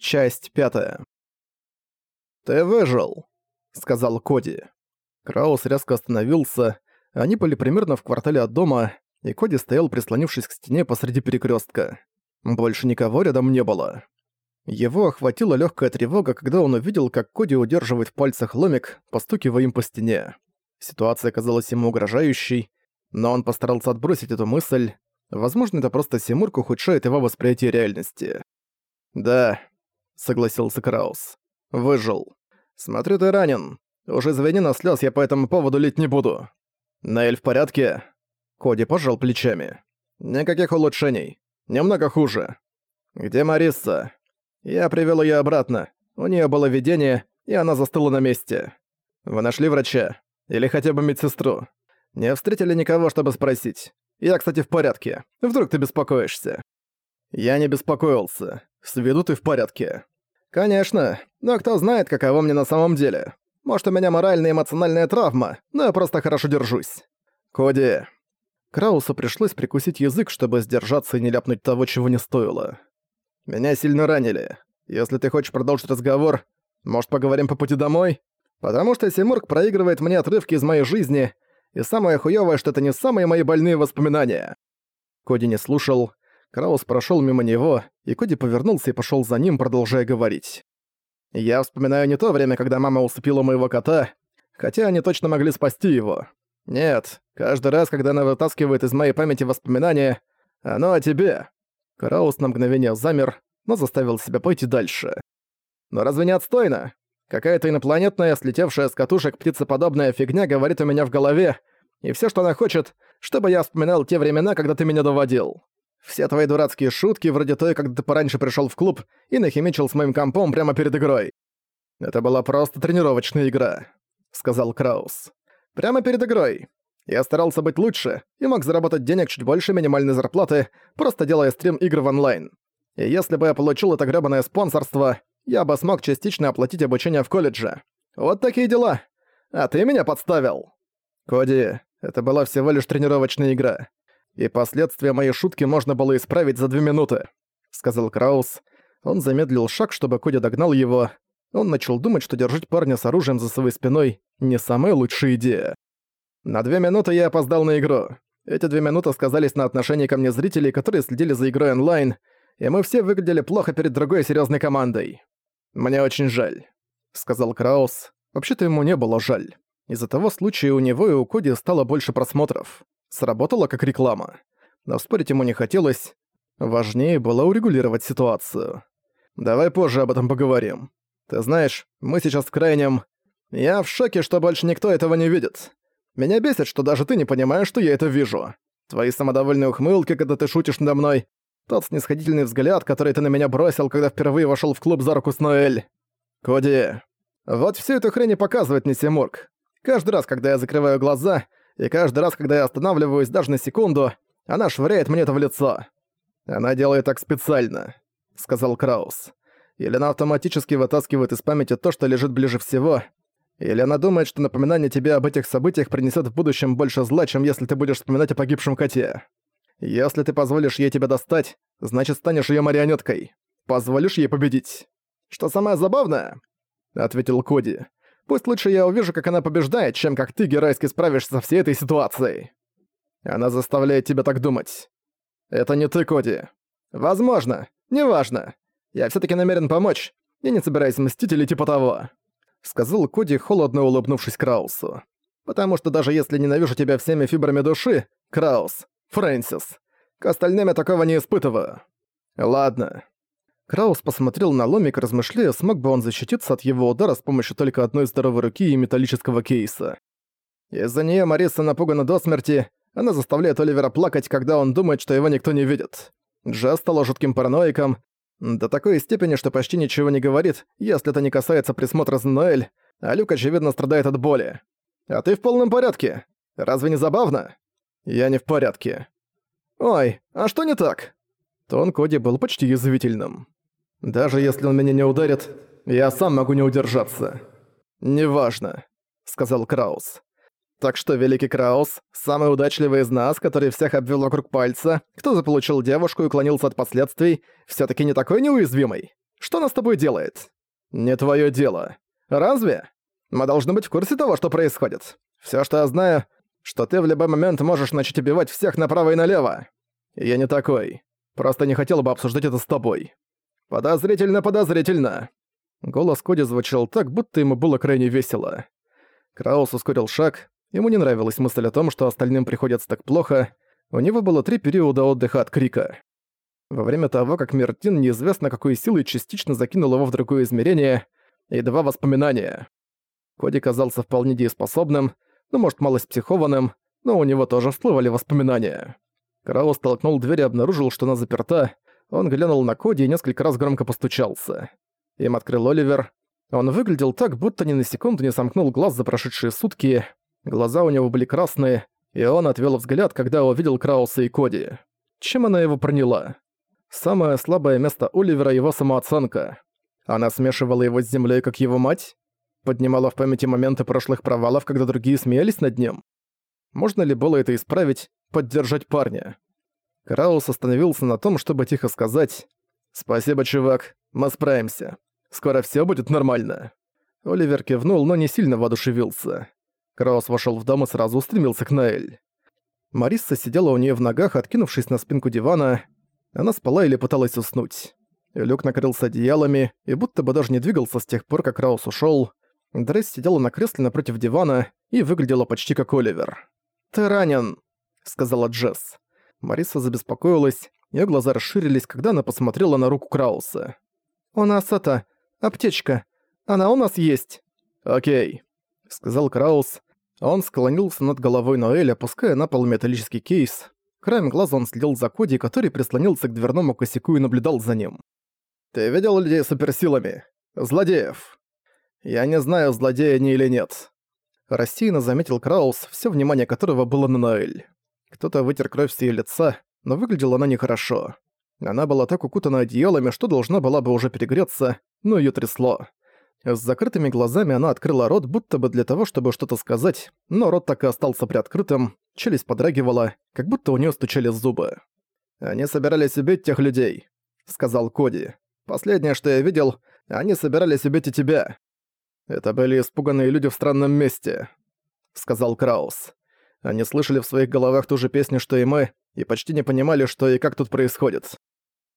Часть пятая. «Ты выжил», — сказал Коди. Краус резко остановился. Они были примерно в квартале от дома, и Коди стоял, прислонившись к стене посреди перекрестка. Больше никого рядом не было. Его охватила легкая тревога, когда он увидел, как Коди удерживает в пальцах ломик, постукивая им по стене. Ситуация казалась ему угрожающей, но он постарался отбросить эту мысль. Возможно, это просто Симург ухудшает его восприятие реальности. «Да, согласился Краус. «Выжил. Смотрю, ты ранен. Уже звени на слез я по этому поводу лить не буду. Наэль в порядке?» Коди пожал плечами. «Никаких улучшений. Немного хуже. Где Мариса?» «Я привел ее обратно. У нее было видение, и она застыла на месте. Вы нашли врача? Или хотя бы медсестру? Не встретили никого, чтобы спросить? Я, кстати, в порядке. Вдруг ты беспокоишься?» «Я не беспокоился. С виду ты в порядке». «Конечно, но кто знает, каково мне на самом деле. Может, у меня моральная и эмоциональная травма, но я просто хорошо держусь». «Коди...» Краусу пришлось прикусить язык, чтобы сдержаться и не ляпнуть того, чего не стоило. «Меня сильно ранили. Если ты хочешь продолжить разговор, может, поговорим по пути домой? Потому что Симург проигрывает мне отрывки из моей жизни, и самое хуёвое, что это не самые мои больные воспоминания». Коди не слушал, Краус прошел мимо него, и Коди повернулся и пошел за ним, продолжая говорить. «Я вспоминаю не то время, когда мама усыпила моего кота, хотя они точно могли спасти его. Нет, каждый раз, когда она вытаскивает из моей памяти воспоминания, оно о тебе». Краус на мгновение замер, но заставил себя пойти дальше. «Но разве не отстойно? Какая-то инопланетная, слетевшая с катушек птицеподобная фигня говорит у меня в голове, и все, что она хочет, чтобы я вспоминал те времена, когда ты меня доводил. Все твои дурацкие шутки, вроде той, когда ты пораньше пришел в клуб и нахимичил с моим компом прямо перед игрой. Это была просто тренировочная игра, сказал Краус. Прямо перед игрой. Я старался быть лучше и мог заработать денег чуть больше минимальной зарплаты, просто делая стрим игр в онлайн. И если бы я получил это грёбаное спонсорство, я бы смог частично оплатить обучение в колледже. Вот такие дела. А ты меня подставил. Коди, это была всего лишь тренировочная игра и последствия моей шутки можно было исправить за две минуты», — сказал Краус. Он замедлил шаг, чтобы Коди догнал его. Он начал думать, что держать парня с оружием за своей спиной — не самая лучшая идея. На две минуты я опоздал на игру. Эти две минуты сказались на отношении ко мне зрителей, которые следили за игрой онлайн, и мы все выглядели плохо перед другой серьезной командой. «Мне очень жаль», — сказал Краус. Вообще-то ему не было жаль. Из-за того случая у него и у Коди стало больше просмотров сработала как реклама. Но спорить ему не хотелось. Важнее было урегулировать ситуацию. Давай позже об этом поговорим. Ты знаешь, мы сейчас в крайнем... Я в шоке, что больше никто этого не видит. Меня бесит, что даже ты не понимаешь, что я это вижу. Твои самодовольные ухмылки, когда ты шутишь надо мной, тот снисходительный взгляд, который ты на меня бросил, когда впервые вошел в клуб за руку с Ноэль. Коди, вот всю эту хрень и показывает мне Симург. Каждый раз, когда я закрываю глаза, и каждый раз, когда я останавливаюсь даже на секунду, она швыряет мне это в лицо. Она делает так специально, сказал Краус. Или она автоматически вытаскивает из памяти то, что лежит ближе всего, или она думает, что напоминание тебе об этих событиях принесет в будущем больше зла, чем если ты будешь вспоминать о погибшем коте. Если ты позволишь ей тебя достать, значит станешь ее марионеткой. Позволишь ей победить. Что самое забавное, ответил Коди. Пусть лучше я увижу, как она побеждает, чем как ты геройски справишься со всей этой ситуацией. Она заставляет тебя так думать. Это не ты, Коди. Возможно. Неважно. Я все таки намерен помочь. Я не собираюсь мстить или типа того. Сказал Коди, холодно улыбнувшись Краусу. Потому что даже если ненавижу тебя всеми фибрами души, Краус, Фрэнсис, к остальным я такого не испытываю. Ладно, Краус посмотрел на ломик, размышляя, смог бы он защититься от его удара с помощью только одной здоровой руки и металлического кейса. Из-за нее Мариса напугана до смерти, она заставляет Оливера плакать, когда он думает, что его никто не видит. Джаз стала жутким параноиком, до такой степени, что почти ничего не говорит, если это не касается присмотра за Ноэль, а Люк, очевидно, страдает от боли. А ты в полном порядке. Разве не забавно? Я не в порядке. Ой, а что не так? Тон Коди был почти язвительным. Даже если он меня не ударит, я сам могу не удержаться. Неважно, сказал Краус. Так что великий Краус, самый удачливый из нас, который всех обвел вокруг пальца, кто заполучил девушку и уклонился от последствий, все таки не такой неуязвимый. Что она с тобой делает?» «Не твое дело. Разве? Мы должны быть в курсе того, что происходит. Все, что я знаю, что ты в любой момент можешь начать убивать всех направо и налево. Я не такой. Просто не хотел бы обсуждать это с тобой. Подозрительно, подозрительно. Голос Коди звучал так, будто ему было крайне весело. Краус ускорил шаг. Ему не нравилась мысль о том, что остальным приходится так плохо. У него было три периода отдыха от крика. Во время того, как Мертин неизвестно какой силой частично закинул его в другое измерение, и два воспоминания. Коди казался вполне дееспособным, ну, может, малость психованным, но у него тоже всплывали воспоминания. Краус толкнул дверь и обнаружил, что она заперта. Он глянул на Коди и несколько раз громко постучался. Им открыл Оливер. Он выглядел так, будто ни на секунду не сомкнул глаз за прошедшие сутки. Глаза у него были красные, и он отвел взгляд, когда увидел Крауса и Коди. Чем она его проняла? Самое слабое место Оливера — его самооценка. Она смешивала его с землей, как его мать? Поднимала в памяти моменты прошлых провалов, когда другие смеялись над ним? Можно ли было это исправить, поддержать парня? Краус остановился на том, чтобы тихо сказать «Спасибо, чувак, мы справимся. Скоро все будет нормально». Оливер кивнул, но не сильно воодушевился. Краус вошел в дом и сразу устремился к Наэль. Марисса сидела у нее в ногах, откинувшись на спинку дивана. Она спала или пыталась уснуть. Люк накрылся одеялами и будто бы даже не двигался с тех пор, как Раус ушёл. Дресс сидела на кресле напротив дивана и выглядела почти как Оливер. «Ты ранен», — сказала Джесс. Мариса забеспокоилась, её глаза расширились, когда она посмотрела на руку Крауса. «У нас это... аптечка. Она у нас есть». «Окей», — сказал Краус. Он склонился над головой Ноэля, опуская на пол металлический кейс. Краем глаза он следил за Коди, который прислонился к дверному косяку и наблюдал за ним. «Ты видел людей с суперсилами? Злодеев?» «Я не знаю, злодеи они или нет». Рассеянно заметил Краус, все внимание которого было на Ноэль. Кто-то вытер кровь с её лица, но выглядела она нехорошо. Она была так укутана одеялами, что должна была бы уже перегреться, но её трясло. С закрытыми глазами она открыла рот, будто бы для того, чтобы что-то сказать, но рот так и остался приоткрытым, челюсть подрагивала, как будто у неё стучали зубы. «Они собирались убить тех людей», — сказал Коди. Последнее, что я видел, они собирались убить и тебя. Это были испуганные люди в странном месте», — сказал Краус. Они слышали в своих головах ту же песню, что и мы, и почти не понимали, что и как тут происходит.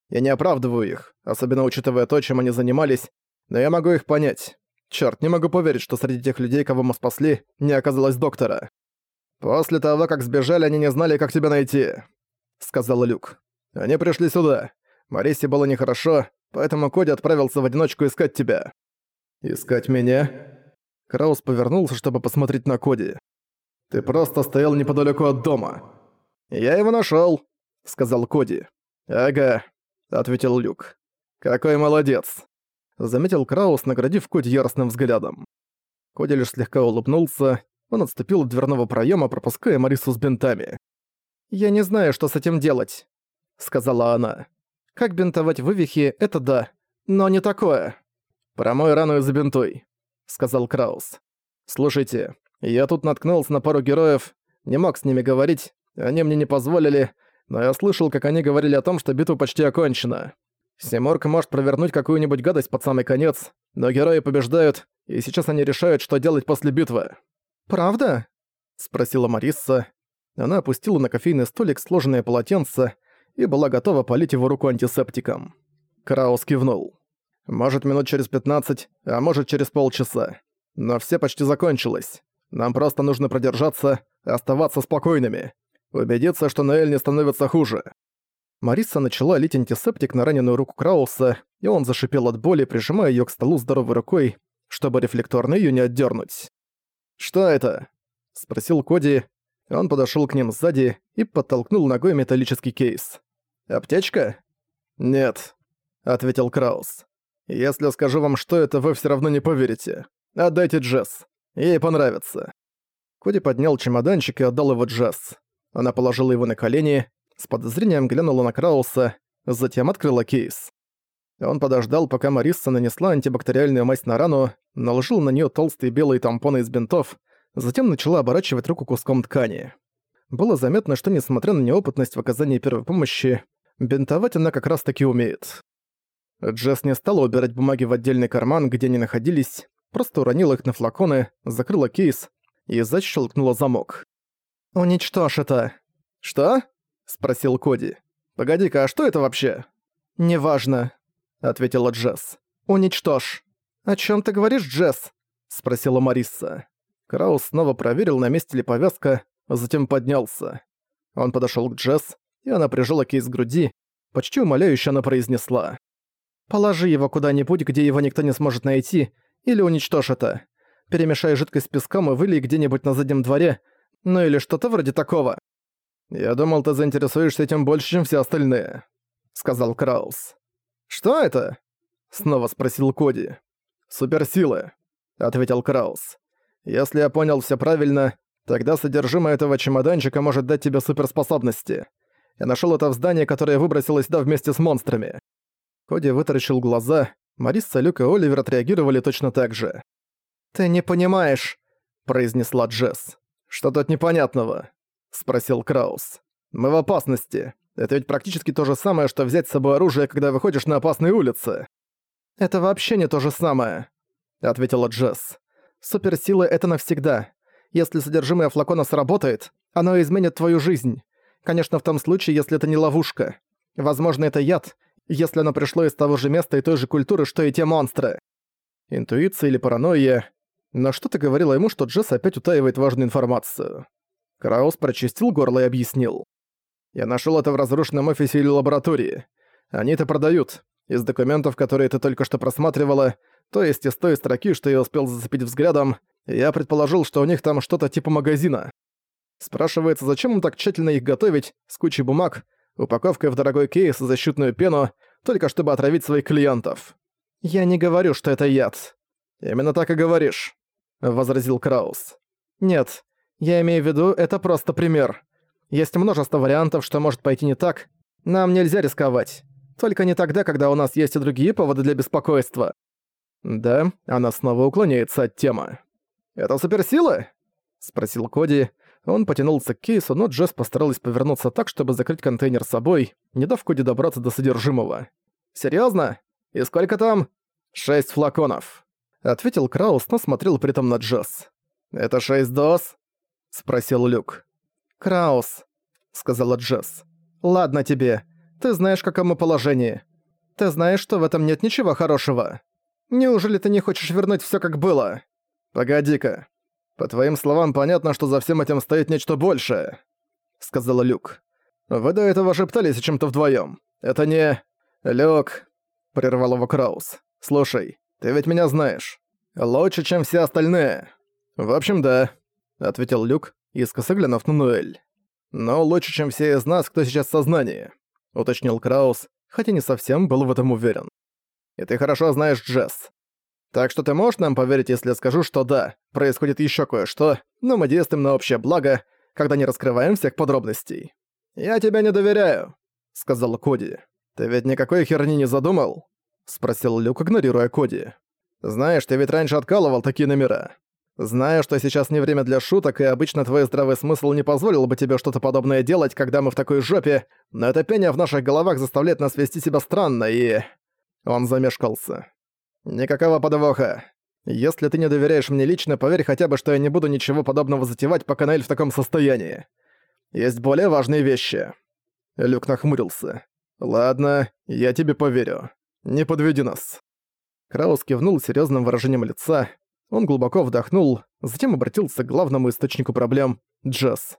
Я не оправдываю их, особенно учитывая то, чем они занимались, но я могу их понять. Чёрт, не могу поверить, что среди тех людей, кого мы спасли, не оказалось доктора. После того, как сбежали, они не знали, как тебя найти», — сказал Люк. «Они пришли сюда. Марисе было нехорошо, поэтому Коди отправился в одиночку искать тебя». «Искать меня?» Краус повернулся, чтобы посмотреть на Коди. «Ты просто стоял неподалеку от дома». «Я его нашёл», — сказал Коди. «Ага», — ответил Люк. «Какой молодец», — заметил Краус, наградив Коди яростным взглядом. Коди лишь слегка улыбнулся, он отступил от дверного проёма, пропуская Марису с бинтами. «Я не знаю, что с этим делать», — сказала она. Как бинтовать вывихи, это да, но не такое. «Промой рану и забинтуй», — сказал Краус. «Слушайте, я тут наткнулся на пару героев, не мог с ними говорить, они мне не позволили, но я слышал, как они говорили о том, что битва почти окончена. Симорг может провернуть какую-нибудь гадость под самый конец, но герои побеждают, и сейчас они решают, что делать после битвы». «Правда?» — спросила Марисса. Она опустила на кофейный столик сложенное полотенце, и была готова полить его руку антисептиком. Краус кивнул. «Может, минут через 15, а может, через полчаса. Но все почти закончилось. Нам просто нужно продержаться, оставаться спокойными. Убедиться, что Ноэль не становится хуже». Мариса начала лить антисептик на раненую руку Крауса, и он зашипел от боли, прижимая её к столу здоровой рукой, чтобы рефлекторно её не отдёрнуть. «Что это?» — спросил Коди, он подошёл к ним сзади и подтолкнул ногой металлический кейс. «Аптечка?» «Нет», — ответил Краус. «Если скажу вам, что это, вы всё равно не поверите. Отдайте Джесс. Ей понравится». Коди поднял чемоданчик и отдал его Джесс. Она положила его на колени, с подозрением глянула на Крауса, затем открыла кейс. Он подождал, пока Марисса нанесла антибактериальную мазь на рану, наложил на неё толстые белые тампоны из бинтов, затем начала оборачивать руку куском ткани. Было заметно, что несмотря на неопытность в оказании первой помощи, бинтовать она как раз таки умеет. Джесс не стала убирать бумаги в отдельный карман, где они находились, просто уронила их на флаконы, закрыла кейс и защелкнула замок. «Уничтожь это!» «Что?» — спросил Коди. «Погоди-ка, а что это вообще?» «Неважно», — ответила Джесс. «Уничтожь». «О чем ты говоришь, Джесс?» — спросила Мариса. Краус снова проверил, на месте ли повязка, затем поднялся. Он подошел к Джесс, и она прижала кейс к груди, почти умоляюще она произнесла. «Положи его куда-нибудь, где его никто не сможет найти, или уничтожь это. Перемешай жидкость с песком и вылей где-нибудь на заднем дворе, ну или что-то вроде такого». «Я думал, ты заинтересуешься этим больше, чем все остальные», — сказал Краус. «Что это?» — снова спросил Коди. «Суперсилы», — ответил Краус. «Если я понял все правильно, тогда содержимое этого чемоданчика может дать тебе суперспособности. Я нашел это в здании, которое выбросилось сюда вместе с монстрами». Коди вытаращил глаза, Мариса, Люк и Оливер отреагировали точно так же. «Ты не понимаешь», — произнесла Джесс. «Что тут непонятного?» — спросил Краус. «Мы в опасности. Это ведь практически то же самое, что взять с собой оружие, когда выходишь на опасные улицы». «Это вообще не то же самое», — ответила Джесс. «Суперсилы — это навсегда. Если содержимое флакона сработает, оно изменит твою жизнь. Конечно, в том случае, если это не ловушка. Возможно, это яд, если оно пришло из того же места и той же культуры, что и те монстры. Интуиция или паранойя. Но что ты говорила ему, что Джесс опять утаивает важную информацию? Краус прочистил горло и объяснил. Я нашел это в разрушенном офисе или лаборатории. Они это продают. Из документов, которые ты только что просматривала, то есть из той строки, что я успел зацепить взглядом, я предположил, что у них там что-то типа магазина. Спрашивается, зачем им так тщательно их готовить, с кучей бумаг, упаковкой в дорогой кейс и защитную пену, только чтобы отравить своих клиентов. «Я не говорю, что это яд». «Именно так и говоришь», — возразил Краус. «Нет, я имею в виду, это просто пример. Есть множество вариантов, что может пойти не так. Нам нельзя рисковать. Только не тогда, когда у нас есть и другие поводы для беспокойства». Да, она снова уклоняется от темы. «Это суперсила?» — спросил Коди, он потянулся к кейсу, но Джесс постаралась повернуться так, чтобы закрыть контейнер собой, не дав Коди добраться до содержимого. «Серьёзно? И сколько там?» «Шесть флаконов», — ответил Краус, но смотрел при этом на Джесс. «Это шесть доз?» — спросил Люк. «Краус», — сказала Джесс. «Ладно тебе. Ты знаешь, в каком мы положении. Ты знаешь, что в этом нет ничего хорошего. Неужели ты не хочешь вернуть всё как было?» «Погоди-ка. «По твоим словам, понятно, что за всем этим стоит нечто большее», — сказала Люк. «Вы до этого шептались о чем-то вдвоем. Это не...» «Люк», — прервал его Краус. «Слушай, ты ведь меня знаешь. Лучше, чем все остальные». «В общем, да», — ответил Люк, искоса глянув на Нуэль. «Но лучше, чем все из нас, кто сейчас в сознании», — уточнил Краус, хотя не совсем был в этом уверен. «И ты хорошо знаешь Джесс. Так что ты можешь нам поверить, если я скажу, что да, происходит еще кое-что, но мы действуем на общее благо, когда не раскрываем всех подробностей. «Я тебя не доверяю», — сказал Коди. «Ты ведь никакой херни не задумал?» — спросил Люк, игнорируя Коди. «Знаешь, ты ведь раньше откалывал такие номера. Знаю, что сейчас не время для шуток, и обычно твой здравый смысл не позволил бы тебе что-то подобное делать, когда мы в такой жопе, но это пение в наших головах заставляет нас вести себя странно, и...» Он замешкался. «Никакого подвоха. Если ты не доверяешь мне лично, поверь хотя бы, что я не буду ничего подобного затевать, пока Наэль в таком состоянии. Есть более важные вещи». Люк нахмурился. «Ладно, я тебе поверю. Не подведи нас». Краус кивнул серьезным выражением лица. Он глубоко вдохнул, затем обратился к главному источнику проблем — Джесс.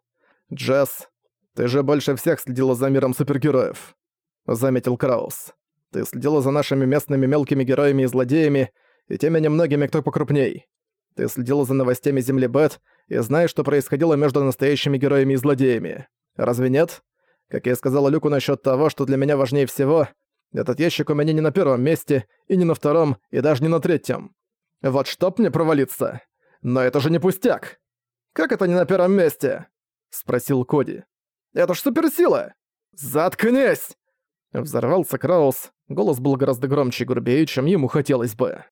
«Джесс, ты же больше всех следила за миром супергероев», — заметил Краус. Ты следила за нашими местными мелкими героями и злодеями, и теми немногими, кто покрупней. Ты следила за новостями Земли Бет и знаешь, что происходило между настоящими героями и злодеями. Разве нет? Как я сказала Люку насчет того, что для меня важнее всего, этот ящик у меня не на первом месте, и не на втором, и даже не на третьем. Вот чтоб мне провалиться. Но это же не пустяк. Как это не на первом месте? Спросил Коди. Это ж суперсила! Заткнись! Взорвался Краус, голос был гораздо громче и грубее, чем ему хотелось бы.